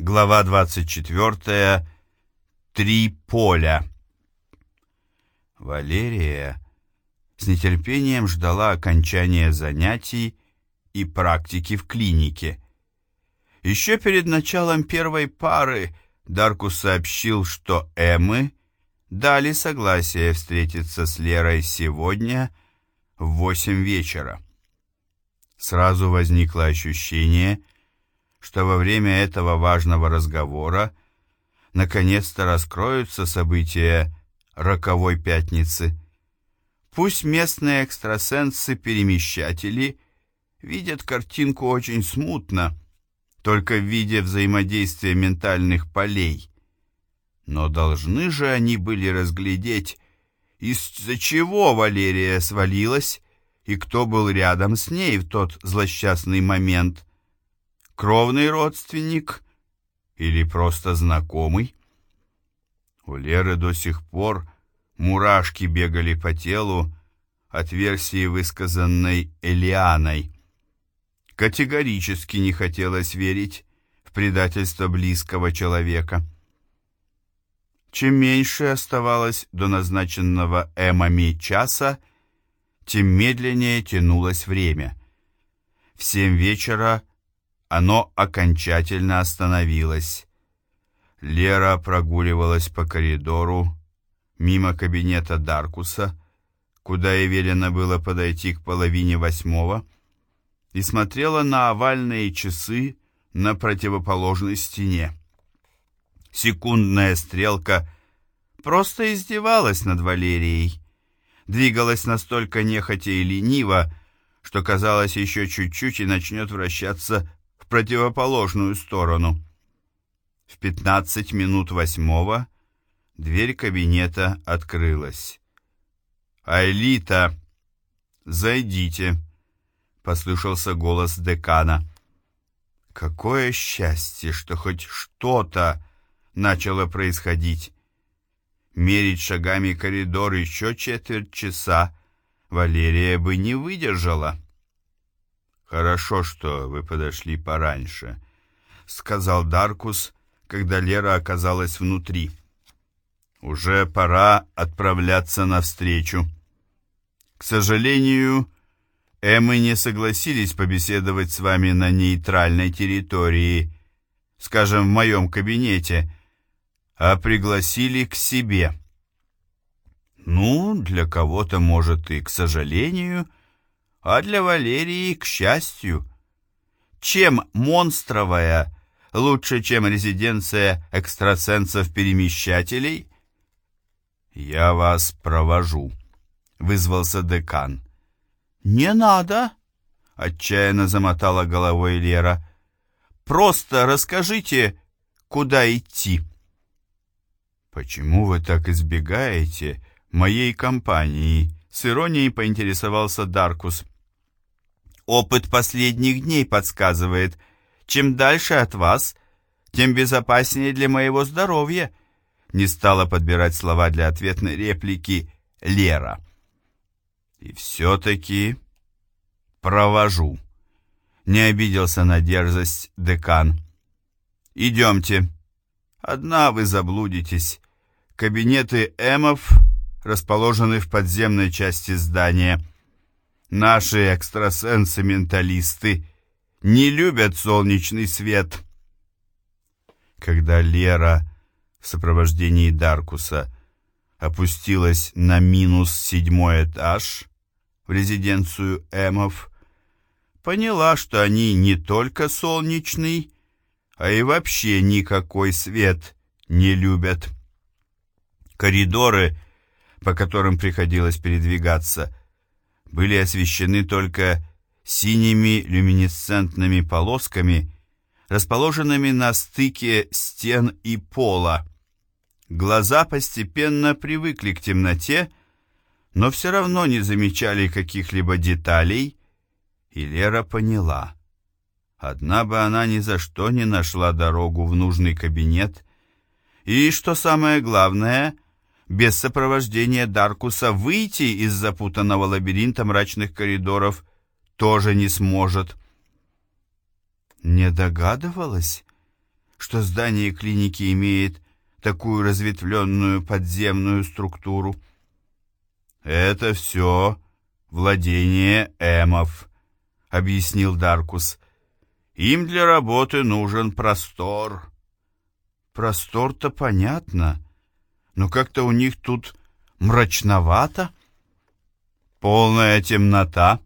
Глава 24. Три поля. Валерия с нетерпением ждала окончания занятий и практики в клинике. Еще перед началом первой пары Даркус сообщил, что Эммы дали согласие встретиться с Лерой сегодня в восемь вечера. Сразу возникло ощущение, что во время этого важного разговора наконец-то раскроются события роковой пятницы. Пусть местные экстрасенсы-перемещатели видят картинку очень смутно, только в виде взаимодействия ментальных полей. Но должны же они были разглядеть, из-за чего Валерия свалилась и кто был рядом с ней в тот злосчастный момент. Кровный родственник или просто знакомый? У Леры до сих пор мурашки бегали по телу от версии, высказанной Элианой. Категорически не хотелось верить в предательство близкого человека. Чем меньше оставалось до назначенного Эмами часа, тем медленнее тянулось время. В семь вечера оно окончательно остановилось. Лера прогуливалась по коридору, мимо кабинета Даркуса, куда ей велено было подойти к половине восьмого, и смотрела на овальные часы на противоположной стене. Секундная стрелка просто издевалась над Валерией, двигалась настолько нехотя и лениво, что казалось еще чуть-чуть и начнет вращаться противоположную сторону. В пятнадцать минут восьмого дверь кабинета открылась. «Айлита, зайдите!» — послышался голос декана. «Какое счастье, что хоть что-то начало происходить!» Мерить шагами коридор еще четверть часа Валерия бы не выдержала. «Хорошо, что вы подошли пораньше», — сказал Даркус, когда Лера оказалась внутри. «Уже пора отправляться навстречу. К сожалению, Эммы не согласились побеседовать с вами на нейтральной территории, скажем, в моем кабинете, а пригласили к себе». Ну, для кого-то, может, и к сожалению, а для Валерии, к счастью. Чем монстровая лучше, чем резиденция экстрасенсов-перемещателей? «Я вас провожу», — вызвался декан. «Не надо», — отчаянно замотала головой Лера. «Просто расскажите, куда идти». «Почему вы так избегаете моей компании?» — с иронией поинтересовался Даркус. «Опыт последних дней подсказывает, чем дальше от вас, тем безопаснее для моего здоровья», — не стала подбирать слова для ответной реплики Лера. «И все-таки провожу», — не обиделся на дерзость декан. «Идемте. Одна вы заблудитесь. Кабинеты Эмов расположены в подземной части здания. Наши экстрасенсы-менталисты не любят солнечный свет. Когда Лера в сопровождении Даркуса опустилась на минус седьмой этаж в резиденцию Эмов, поняла, что они не только солнечный, а и вообще никакой свет не любят. Коридоры — по которым приходилось передвигаться, были освещены только синими люминесцентными полосками, расположенными на стыке стен и пола. Глаза постепенно привыкли к темноте, но все равно не замечали каких-либо деталей, и Лера поняла. Одна бы она ни за что не нашла дорогу в нужный кабинет, и, что самое главное — без сопровождения Даркуса выйти из запутанного лабиринта мрачных коридоров тоже не сможет. Не догадывалась, что здание клиники имеет такую разветвленную подземную структуру. «Это все владение эмов», — объяснил Даркус. «Им для работы нужен простор». «Простор-то понятно, но как-то у них тут мрачновато». «Полная темнота.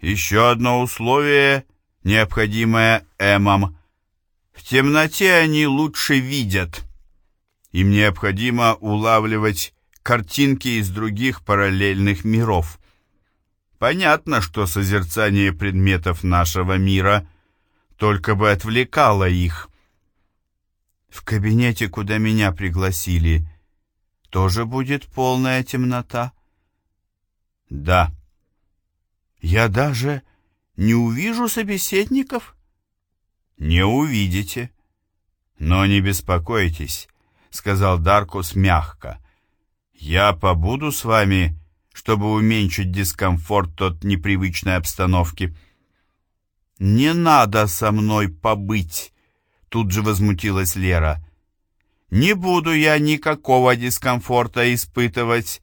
Еще одно условие, необходимое эмам. В темноте они лучше видят». Им необходимо улавливать картинки из других параллельных миров. Понятно, что созерцание предметов нашего мира только бы отвлекало их. В кабинете, куда меня пригласили, тоже будет полная темнота? Да. Я даже не увижу собеседников? Не увидите. Но не беспокойтесь, сказал Даркус мягко. «Я побуду с вами, чтобы уменьшить дискомфорт от непривычной обстановки». «Не надо со мной побыть», — тут же возмутилась Лера. «Не буду я никакого дискомфорта испытывать».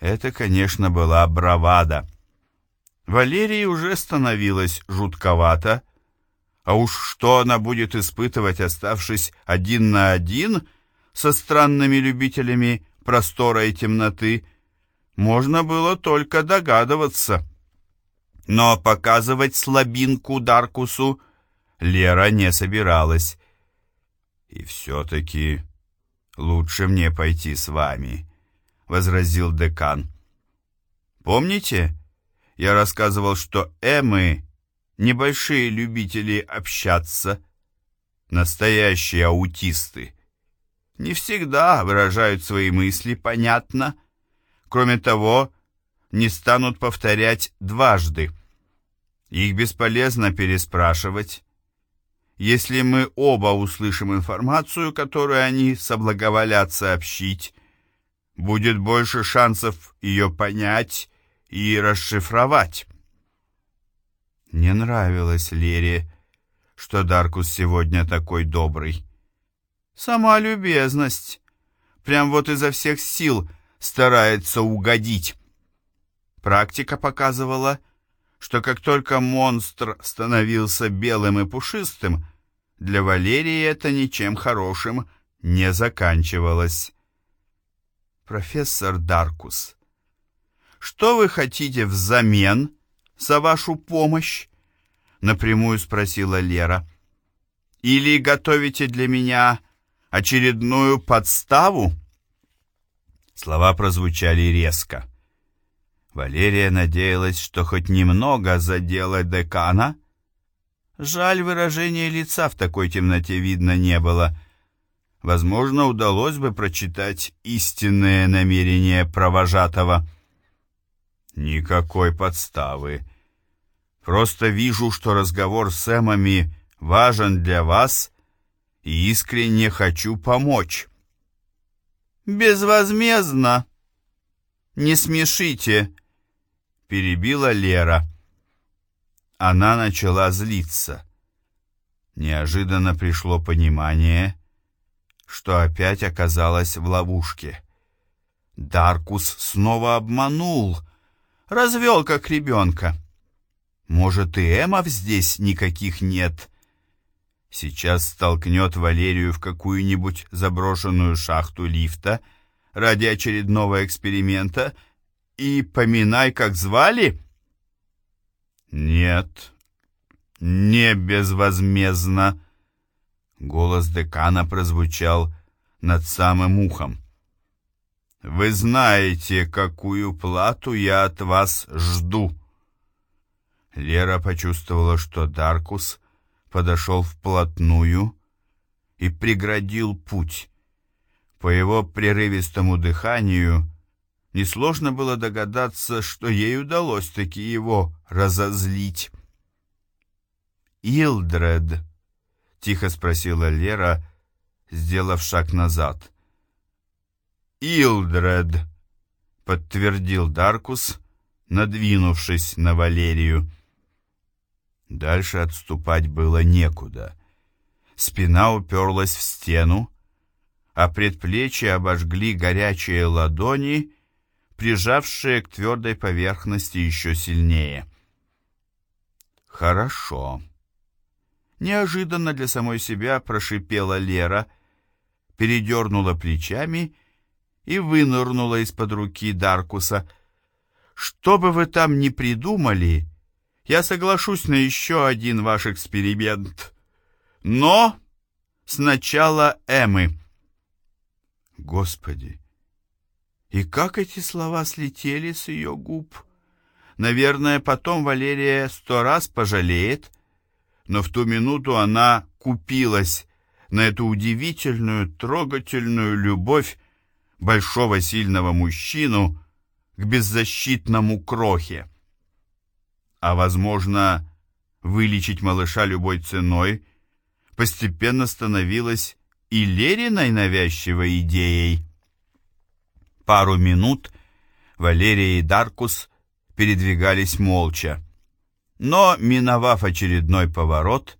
Это, конечно, была бравада. Валерии уже становилось жутковато, а уж что она будет испытывать, оставшись один на один — со странными любителями простора и темноты, можно было только догадываться. Но показывать слабинку Даркусу Лера не собиралась. «И все-таки лучше мне пойти с вами», — возразил декан. «Помните, я рассказывал, что Эмы — небольшие любители общаться, настоящие аутисты?» не всегда выражают свои мысли понятно. Кроме того, не станут повторять дважды. Их бесполезно переспрашивать. Если мы оба услышим информацию, которую они соблаговолят сообщить, будет больше шансов ее понять и расшифровать. Не нравилось Лере, что Даркус сегодня такой добрый. Сама любезность. Прям вот изо всех сил старается угодить. Практика показывала, что как только монстр становился белым и пушистым, для Валерии это ничем хорошим не заканчивалось. «Профессор Даркус, что вы хотите взамен за вашу помощь?» — напрямую спросила Лера. «Или готовите для меня очередную подставу?» Слова прозвучали резко. Валерия надеялась, что хоть немного задела декана. Жаль, выражения лица в такой темноте видно не было. Возможно, удалось бы прочитать истинное намерение провожатого. Никакой подставы. Просто вижу, что разговор с Эмами важен для вас и искренне хочу помочь. Безвозмездно. Не смешите, перебила Лера. Она начала злиться. Неожиданно пришло понимание, что опять оказалась в ловушке. Даркус снова обманул, развел как ребенка. Может, и эмов здесь никаких нет, Сейчас столкнет Валерию в какую-нибудь заброшенную шахту лифта ради очередного эксперимента и поминай, как звали? Нет, не безвозмездно. Голос декана прозвучал над самым ухом. Вы знаете, какую плату я от вас жду. Лера почувствовала, что Даркус подошел вплотную и преградил путь. По его прерывистому дыханию несложно было догадаться, что ей удалось таки его разозлить. «Илдред», — тихо спросила Лера, сделав шаг назад. «Илдред», — подтвердил Даркус, надвинувшись на Валерию. Дальше отступать было некуда. Спина уперлась в стену, а предплечья обожгли горячие ладони, прижавшие к твердой поверхности еще сильнее. «Хорошо». Неожиданно для самой себя прошипела Лера, передернула плечами и вынырнула из-под руки Даркуса. «Что бы вы там ни придумали, я соглашусь на еще один ваш эксперимент. Но сначала Эмы». Господи! И как эти слова слетели с ее губ? Наверное, потом Валерия сто раз пожалеет, но в ту минуту она купилась на эту удивительную, трогательную любовь большого сильного мужчину к беззащитному крохе. А, возможно, вылечить малыша любой ценой постепенно становилось и Лериной навязчивой идеей. Пару минут Валерия и Даркус передвигались молча. Но, миновав очередной поворот,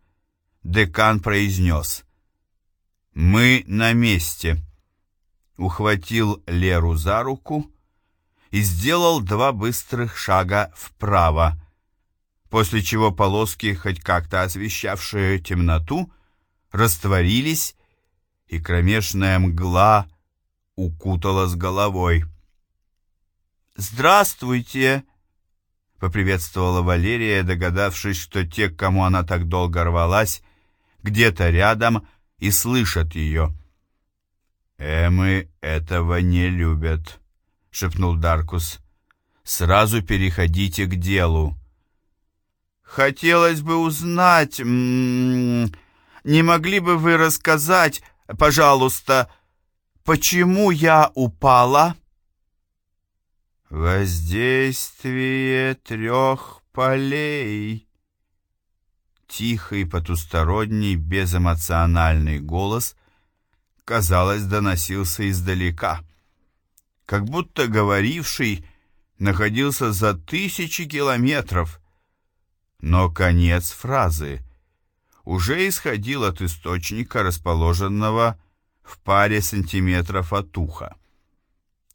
декан произнес «Мы на месте». Ухватил Леру за руку и сделал два быстрых шага вправо, после чего полоски, хоть как-то освещавшие темноту, растворились, и кромешная мгла укутала с головой. «Здравствуйте!» — поприветствовала Валерия, догадавшись, что те, к кому она так долго рвалась, где-то рядом и слышат ее. «Эмы этого не любят», — шепнул Даркус. «Сразу переходите к делу». «Хотелось бы узнать, м м-м, -м, не могли бы вы рассказать, пожалуйста, почему я упала?» «Воздействие трех полей». Тихий, потусторонний, безэмоциональный голос, казалось, доносился издалека, как будто говоривший находился за тысячи километров. Но конец фразы — уже исходил от источника, расположенного в паре сантиметров от уха.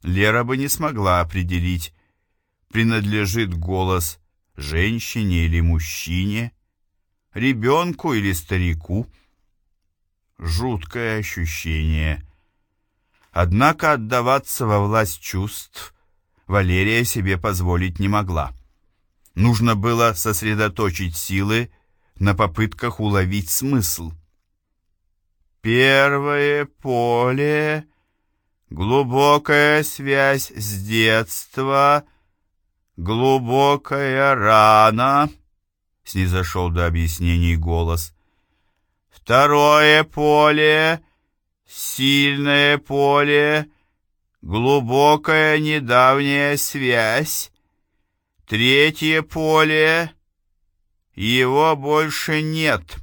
Лера бы не смогла определить, принадлежит голос женщине или мужчине, ребенку или старику. Жуткое ощущение. Однако отдаваться во власть чувств Валерия себе позволить не могла. Нужно было сосредоточить силы на попытках уловить смысл. Первое поле, глубокая связь с детства, глубокая рана, снизошел до объяснений голос. Второе поле, сильное поле, глубокая недавняя связь. Третье поле его больше нет.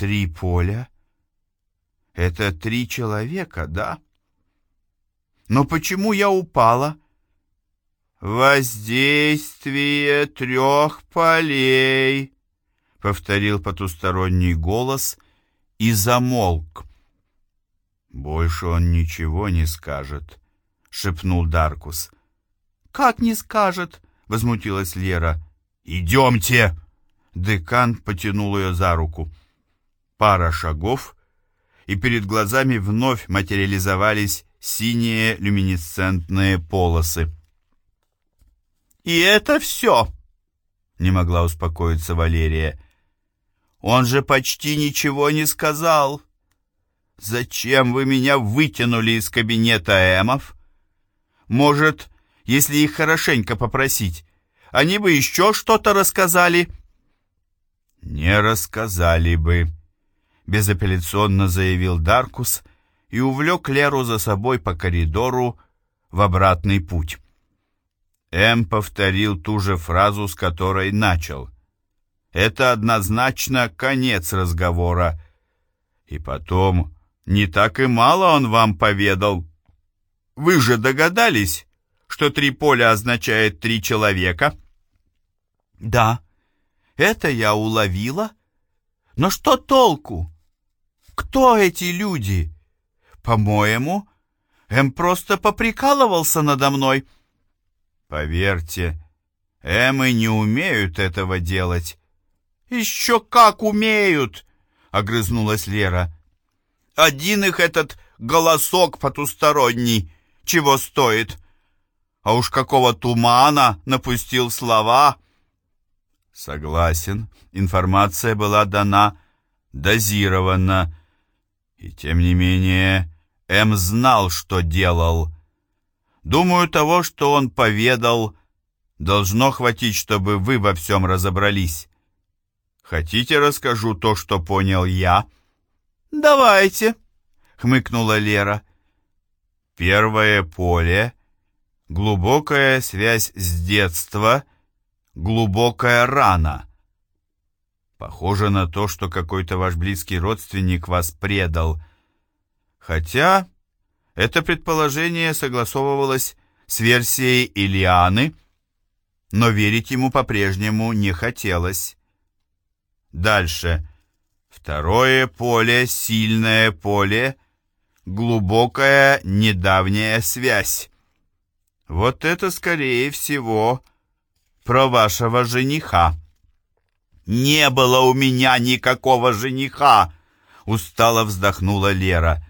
Три поля? Это три человека, да? Но почему я упала? Воздействие трех полей, повторил потусторонний голос и замолк. Больше он ничего не скажет, шепнул Даркус. Как не скажет? возмутилась Лера. «Идемте!» Декан потянул ее за руку. Пара шагов, и перед глазами вновь материализовались синие люминесцентные полосы. «И это все!» — не могла успокоиться Валерия. «Он же почти ничего не сказал!» «Зачем вы меня вытянули из кабинета Эмов? Может, если их хорошенько попросить, они бы еще что-то рассказали». «Не рассказали бы», — безапелляционно заявил Даркус и увлек Леру за собой по коридору в обратный путь. М повторил ту же фразу, с которой начал. «Это однозначно конец разговора. И потом, не так и мало он вам поведал. Вы же догадались, что три поля означает три человека?» «Да, это я уловила, Но что толку? Кто эти люди? По-моему, Эм просто поприкалывался надо мной. Поверьте, Эмы не умеют этого делать. Еще как умеют, огрызнулась Лера. Один их этот голосок потусторонний, чего стоит. А уж какого тумана напустил слова. Согласен, информация была дана дозированно. И тем не менее, М знал, что делал. Думаю, того, что он поведал, должно хватить, чтобы вы во всем разобрались. Хотите, расскажу то, что понял я? Давайте, хмыкнула Лера. Первое поле, глубокая связь с детства, глубокая рана. Похоже на то, что какой-то ваш близкий родственник вас предал. Хотя это предположение согласовывалось с версией Илианы, но верить ему по-прежнему не хотелось. Дальше. Второе поле, сильное поле, глубокая недавняя связь. Вот это, скорее всего, про вашего жениха. «Не было у меня никакого жениха!» Устало вздохнула Лера.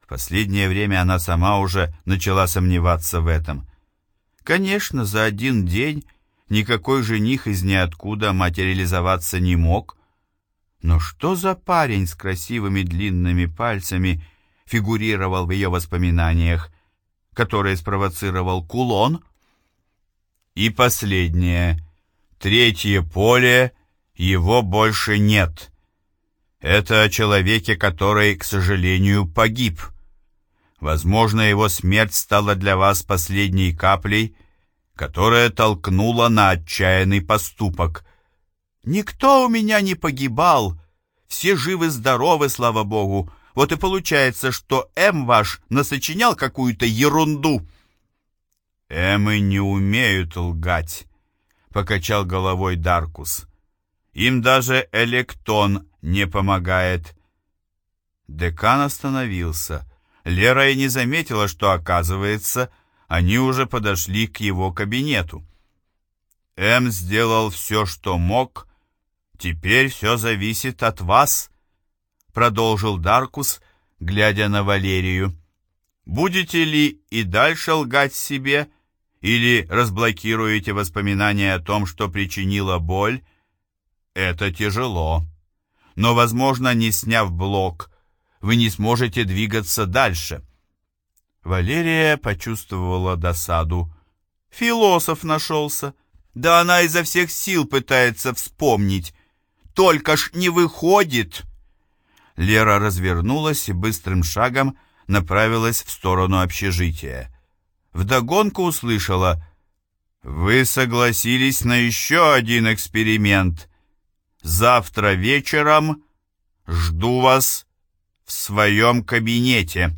В последнее время она сама уже начала сомневаться в этом. Конечно, за один день никакой жених из ниоткуда материализоваться не мог. Но что за парень с красивыми длинными пальцами фигурировал в ее воспоминаниях, который спровоцировал кулон? И последнее, третье поле, его больше нет. Это о человеке, который, к сожалению, погиб. Возможно, его смерть стала для вас последней каплей, которая толкнула на отчаянный поступок. Никто у меня не погибал, все живы-здоровы, слава богу. Вот и получается, что М ваш насочинял какую-то ерунду. Эмы не умеют лгать, покачал головой Даркус. Им даже электон не помогает. Декан остановился. Лера и не заметила, что, оказывается, они уже подошли к его кабинету. М сделал все, что мог. Теперь все зависит от вас, продолжил Даркус, глядя на Валерию. Будете ли и дальше лгать себе, или разблокируете воспоминания о том, что причинило боль? Это тяжело. Но, возможно, не сняв блок, вы не сможете двигаться дальше. Валерия почувствовала досаду. Философ нашелся. Да она изо всех сил пытается вспомнить. Только ж не выходит. Лера развернулась и быстрым шагом направилась в сторону общежития. Вдогонку услышала «Вы согласились на еще один эксперимент. Завтра вечером жду вас в своем кабинете».